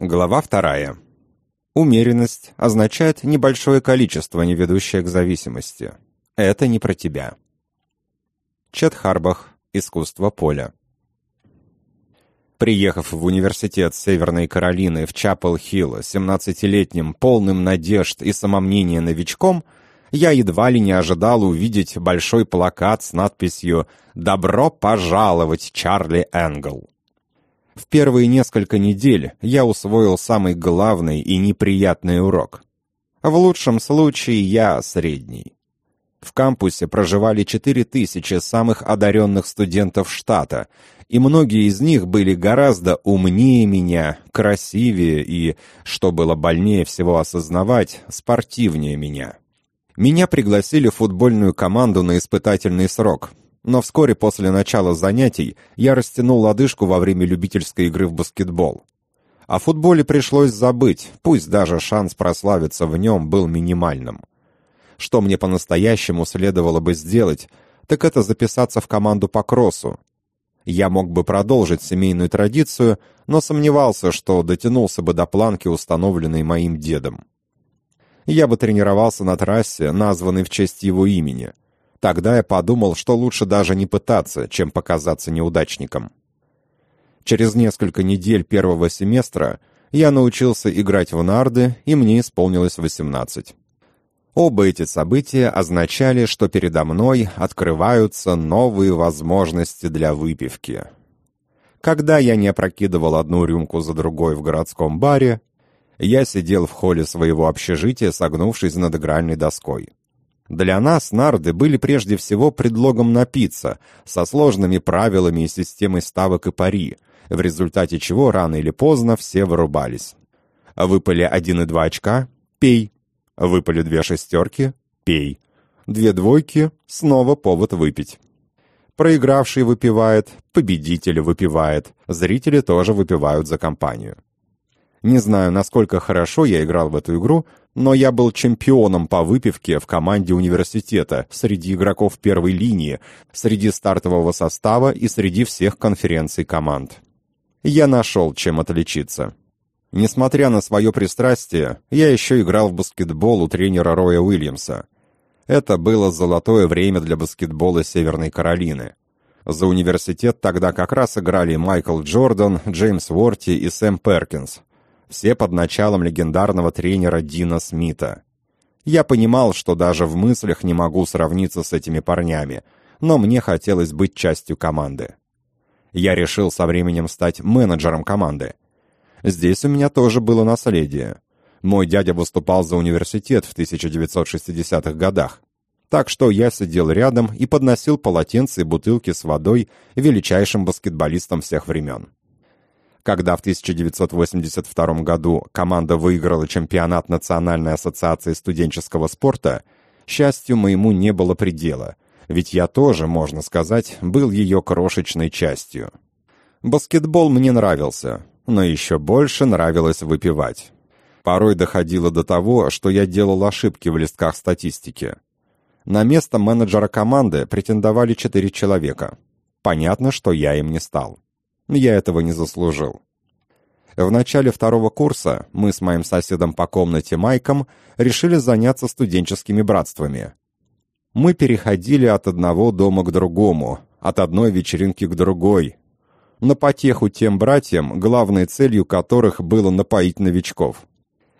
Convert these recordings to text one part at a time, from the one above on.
Глава вторая. Умеренность означает небольшое количество, не ведущее к зависимости. Это не про тебя. Чет Харбах. Искусство поля. Приехав в университет Северной Каролины в Чапел-Хилл 17-летним, полным надежд и самомнения новичком, я едва ли не ожидал увидеть большой плакат с надписью «Добро пожаловать, Чарли Энгл». В первые несколько недель я усвоил самый главный и неприятный урок. В лучшем случае я средний. В кампусе проживали 4000 самых одаренных студентов штата, и многие из них были гораздо умнее меня, красивее и, что было больнее всего осознавать, спортивнее меня. Меня пригласили в футбольную команду на испытательный срок, но вскоре после начала занятий я растянул лодыжку во время любительской игры в баскетбол. О футболе пришлось забыть, пусть даже шанс прославиться в нем был минимальным. Что мне по-настоящему следовало бы сделать, так это записаться в команду по кроссу, я мог бы продолжить семейную традицию, но сомневался, что дотянулся бы до планки, установленной моим дедом. Я бы тренировался на трассе, названной в честь его имени. Тогда я подумал, что лучше даже не пытаться, чем показаться неудачником. Через несколько недель первого семестра я научился играть в нарды, и мне исполнилось 18. Оба эти события означали, что передо мной открываются новые возможности для выпивки. Когда я не опрокидывал одну рюмку за другой в городском баре, я сидел в холле своего общежития, согнувшись над игральной доской. Для нас нарды были прежде всего предлогом напиться, со сложными правилами и системой ставок и пари, в результате чего рано или поздно все вырубались. Выпали один и два очка — пей, Выпали две шестерки — пей. Две двойки — снова повод выпить. Проигравший выпивает, победитель выпивает, зрители тоже выпивают за компанию. Не знаю, насколько хорошо я играл в эту игру, но я был чемпионом по выпивке в команде университета, среди игроков первой линии, среди стартового состава и среди всех конференций команд. Я нашел, чем отличиться. Несмотря на свое пристрастие, я еще играл в баскетбол у тренера Роя Уильямса. Это было золотое время для баскетбола Северной Каролины. За университет тогда как раз играли Майкл Джордан, Джеймс Уорти и Сэм Перкинс. Все под началом легендарного тренера Дина Смита. Я понимал, что даже в мыслях не могу сравниться с этими парнями, но мне хотелось быть частью команды. Я решил со временем стать менеджером команды — Здесь у меня тоже было наследие. Мой дядя выступал за университет в 1960-х годах. Так что я сидел рядом и подносил полотенце и бутылки с водой величайшим баскетболистам всех времен. Когда в 1982 году команда выиграла чемпионат Национальной ассоциации студенческого спорта, счастью моему не было предела, ведь я тоже, можно сказать, был ее крошечной частью. Баскетбол мне нравился, но еще больше нравилось выпивать. Порой доходило до того, что я делал ошибки в листках статистики. На место менеджера команды претендовали четыре человека. Понятно, что я им не стал. Я этого не заслужил. В начале второго курса мы с моим соседом по комнате Майком решили заняться студенческими братствами. Мы переходили от одного дома к другому, от одной вечеринки к другой, на потеху тем братьям, главной целью которых было напоить новичков.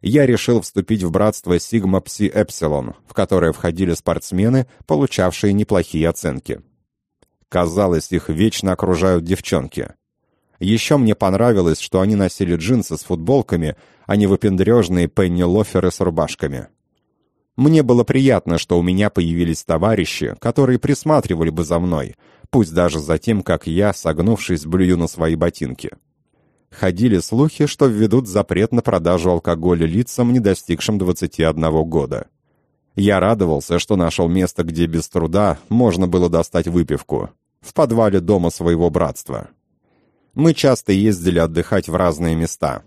Я решил вступить в братство Сигма Пси Эпсилон, в которое входили спортсмены, получавшие неплохие оценки. Казалось, их вечно окружают девчонки. Еще мне понравилось, что они носили джинсы с футболками, а не выпендрежные пенни-лоферы с рубашками. Мне было приятно, что у меня появились товарищи, которые присматривали бы за мной, пусть даже за тем, как я, согнувшись, блюю на свои ботинки. Ходили слухи, что введут запрет на продажу алкоголя лицам, не достигшим 21 года. Я радовался, что нашел место, где без труда можно было достать выпивку. В подвале дома своего братства. Мы часто ездили отдыхать в разные места.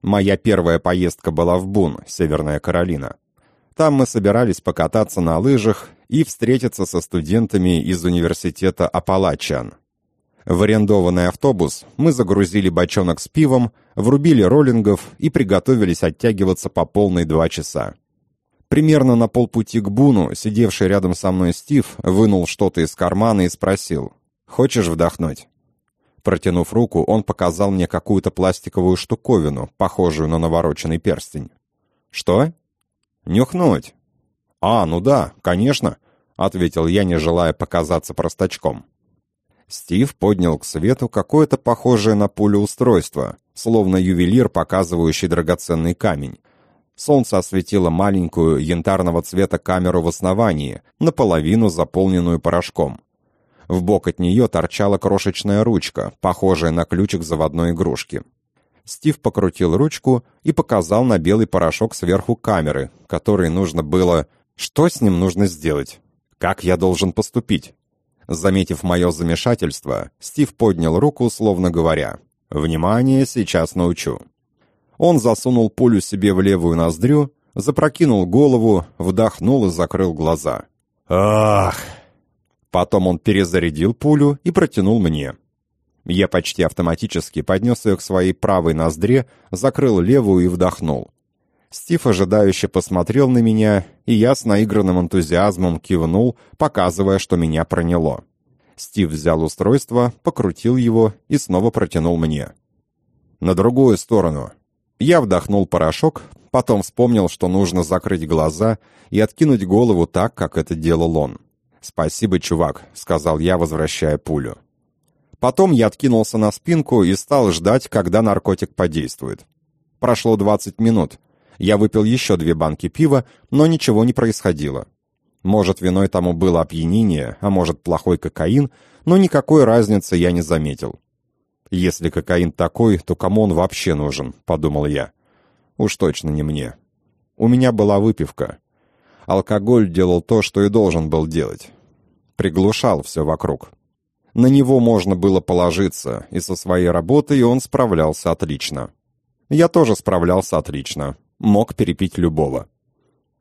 Моя первая поездка была в Бун, Северная Каролина. Там мы собирались покататься на лыжах и встретиться со студентами из университета Апалачан. В арендованный автобус мы загрузили бочонок с пивом, врубили роллингов и приготовились оттягиваться по полной два часа. Примерно на полпути к Буну, сидевший рядом со мной Стив, вынул что-то из кармана и спросил, «Хочешь вдохнуть?» Протянув руку, он показал мне какую-то пластиковую штуковину, похожую на навороченный перстень. «Что?» «Нюхнуть». «А, ну да, конечно», — ответил я, не желая показаться простачком. Стив поднял к свету какое-то похожее на пулю устройство, словно ювелир, показывающий драгоценный камень. Солнце осветило маленькую янтарного цвета камеру в основании, наполовину заполненную порошком. В бок от нее торчала крошечная ручка, похожая на ключик заводной игрушки. Стив покрутил ручку и показал на белый порошок сверху камеры, который нужно было... Что с ним нужно сделать? Как я должен поступить? Заметив мое замешательство, Стив поднял руку, словно говоря, «Внимание, сейчас научу». Он засунул пулю себе в левую ноздрю, запрокинул голову, вдохнул и закрыл глаза. «Ах!» Потом он перезарядил пулю и протянул мне. Я почти автоматически поднес ее к своей правой ноздре, закрыл левую и вдохнул. Стив ожидающе посмотрел на меня, и я с наигранным энтузиазмом кивнул, показывая, что меня проняло. Стив взял устройство, покрутил его и снова протянул мне. «На другую сторону». Я вдохнул порошок, потом вспомнил, что нужно закрыть глаза и откинуть голову так, как это делал он. «Спасибо, чувак», — сказал я, возвращая пулю. Потом я откинулся на спинку и стал ждать, когда наркотик подействует. Прошло 20 минут. Я выпил еще две банки пива, но ничего не происходило. Может, виной тому было опьянение, а может, плохой кокаин, но никакой разницы я не заметил. «Если кокаин такой, то кому он вообще нужен?» — подумал я. «Уж точно не мне. У меня была выпивка. Алкоголь делал то, что и должен был делать. Приглушал все вокруг. На него можно было положиться, и со своей работой он справлялся отлично. Я тоже справлялся отлично. Мог перепить любого.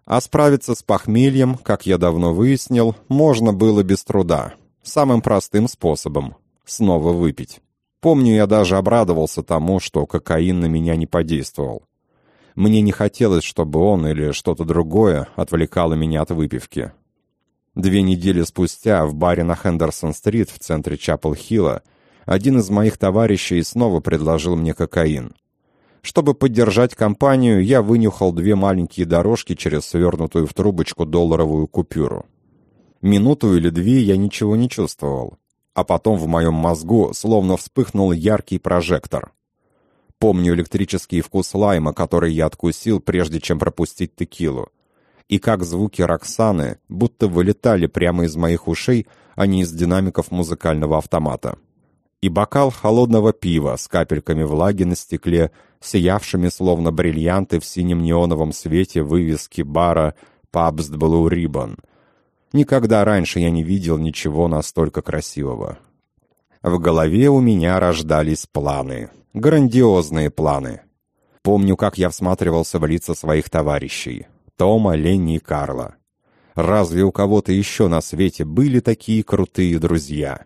А справиться с похмельем, как я давно выяснил, можно было без труда. Самым простым способом — снова выпить. Помню, я даже обрадовался тому, что кокаин на меня не подействовал. Мне не хотелось, чтобы он или что-то другое отвлекало меня от выпивки. Две недели спустя в баре на Хендерсон-стрит в центре Чапел-Хилла один из моих товарищей снова предложил мне кокаин. Чтобы поддержать компанию, я вынюхал две маленькие дорожки через свернутую в трубочку долларовую купюру. Минуту или две я ничего не чувствовал, а потом в моем мозгу словно вспыхнул яркий прожектор. Помню электрический вкус лайма, который я откусил, прежде чем пропустить текилу и как звуки Роксаны будто вылетали прямо из моих ушей, а не из динамиков музыкального автомата. И бокал холодного пива с капельками влаги на стекле, сиявшими словно бриллианты в синем неоновом свете вывески бара «Pubs Blue Ribbon». Никогда раньше я не видел ничего настолько красивого. В голове у меня рождались планы. Грандиозные планы. Помню, как я всматривался в лица своих товарищей. Тома, Ленни и Карла. Разве у кого-то еще на свете были такие крутые друзья?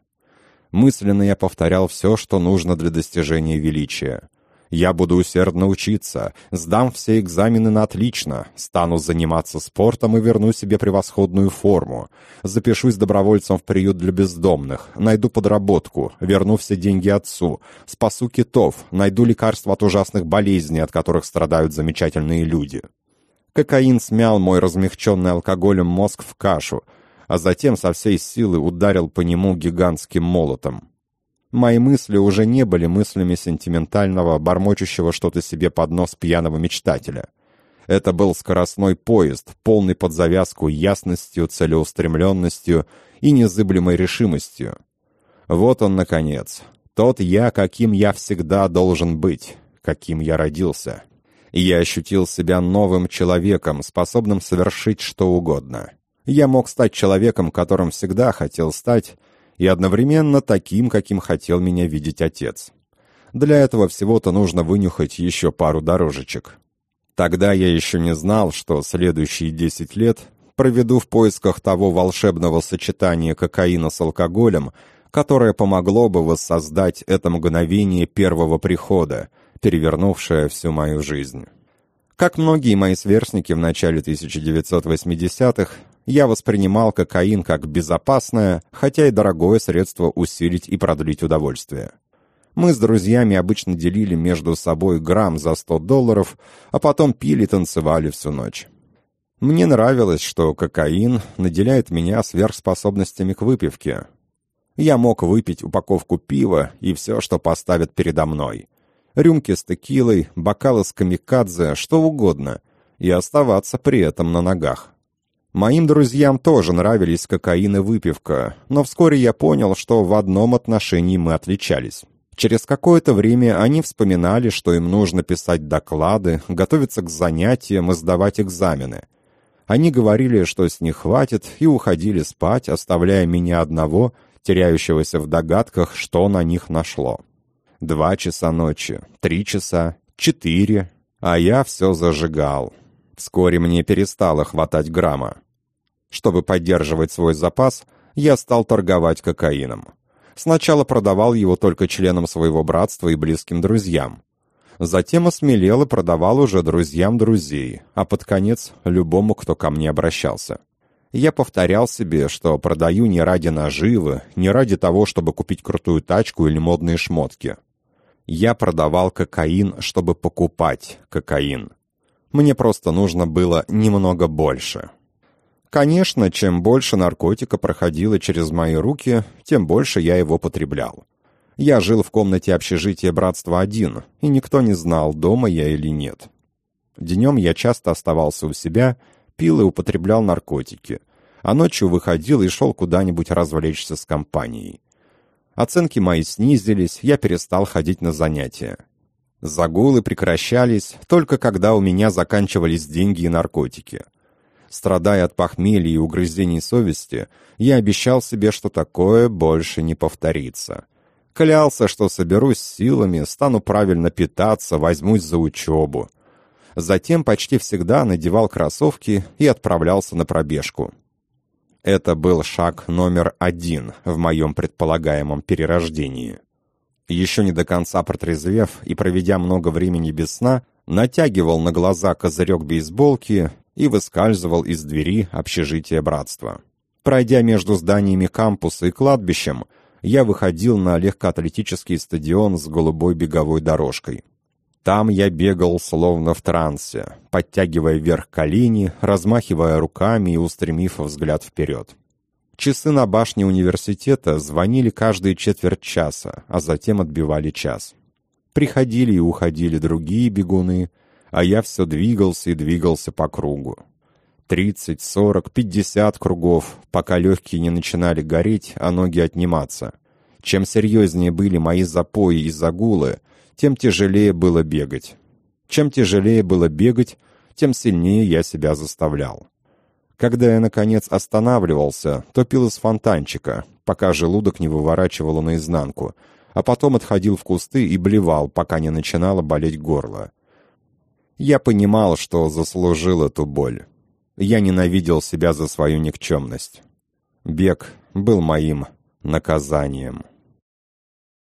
Мысленно я повторял все, что нужно для достижения величия. Я буду усердно учиться, сдам все экзамены на отлично, стану заниматься спортом и верну себе превосходную форму. Запишусь добровольцем в приют для бездомных, найду подработку, верну все деньги отцу, спасу китов, найду лекарства от ужасных болезней, от которых страдают замечательные люди. Кокаин смял мой размягченный алкоголем мозг в кашу, а затем со всей силы ударил по нему гигантским молотом. Мои мысли уже не были мыслями сентиментального, бормочущего что-то себе под нос пьяного мечтателя. Это был скоростной поезд, полный под завязку ясностью, целеустремленностью и незыблемой решимостью. Вот он, наконец. Тот я, каким я всегда должен быть, каким я родился и я ощутил себя новым человеком, способным совершить что угодно. Я мог стать человеком, которым всегда хотел стать, и одновременно таким, каким хотел меня видеть отец. Для этого всего-то нужно вынюхать еще пару дорожечек. Тогда я еще не знал, что следующие десять лет проведу в поисках того волшебного сочетания кокаина с алкоголем, которое помогло бы воссоздать это мгновение первого прихода, перевернувшая всю мою жизнь. Как многие мои сверстники в начале 1980-х, я воспринимал кокаин как безопасное, хотя и дорогое средство усилить и продлить удовольствие. Мы с друзьями обычно делили между собой грамм за 100 долларов, а потом пили и танцевали всю ночь. Мне нравилось, что кокаин наделяет меня сверхспособностями к выпивке. Я мог выпить упаковку пива и все, что поставят передо мной. Рюмки с текилой, бокалы с камикадзе, что угодно, и оставаться при этом на ногах. Моим друзьям тоже нравились кокаин и выпивка, но вскоре я понял, что в одном отношении мы отличались. Через какое-то время они вспоминали, что им нужно писать доклады, готовиться к занятиям и сдавать экзамены — они говорили, что с них хватит, и уходили спать, оставляя меня одного, теряющегося в догадках, что на них нашло. Два часа ночи, три часа, четыре, а я все зажигал. Вскоре мне перестало хватать грамма. Чтобы поддерживать свой запас, я стал торговать кокаином. Сначала продавал его только членам своего братства и близким друзьям. Затем осмелел и продавал уже друзьям друзей, а под конец любому, кто ко мне обращался. Я повторял себе, что продаю не ради наживы, не ради того, чтобы купить крутую тачку или модные шмотки. Я продавал кокаин, чтобы покупать кокаин. Мне просто нужно было немного больше. Конечно, чем больше наркотика проходило через мои руки, тем больше я его потреблял. Я жил в комнате общежития братства один, и никто не знал, дома я или нет. Днем я часто оставался у себя, пил и употреблял наркотики, а ночью выходил и шел куда-нибудь развлечься с компанией. Оценки мои снизились, я перестал ходить на занятия. Загулы прекращались только когда у меня заканчивались деньги и наркотики. Страдая от похмелья и угрызений совести, я обещал себе, что такое больше не повторится — Клялся, что соберусь силами, стану правильно питаться, возьмусь за учебу. Затем почти всегда надевал кроссовки и отправлялся на пробежку. Это был шаг номер один в моем предполагаемом перерождении. Еще не до конца протрезвев и проведя много времени без сна, натягивал на глаза козырек бейсболки и выскальзывал из двери общежития братства. Пройдя между зданиями кампуса и кладбищем, я выходил на легкоатлетический стадион с голубой беговой дорожкой. Там я бегал словно в трансе, подтягивая вверх колени, размахивая руками и устремив взгляд вперед. Часы на башне университета звонили каждые четверть часа, а затем отбивали час. Приходили и уходили другие бегуны, а я все двигался и двигался по кругу. 30, 40, 50 кругов, пока легкие не начинали гореть, а ноги отниматься. Чем серьезнее были мои запои и загулы, тем тяжелее было бегать. Чем тяжелее было бегать, тем сильнее я себя заставлял. Когда я, наконец, останавливался, то пил из фонтанчика, пока желудок не выворачивало наизнанку, а потом отходил в кусты и блевал, пока не начинало болеть горло. Я понимал, что заслужил эту боль. Я ненавидел себя за свою никчемность. Бег был моим наказанием.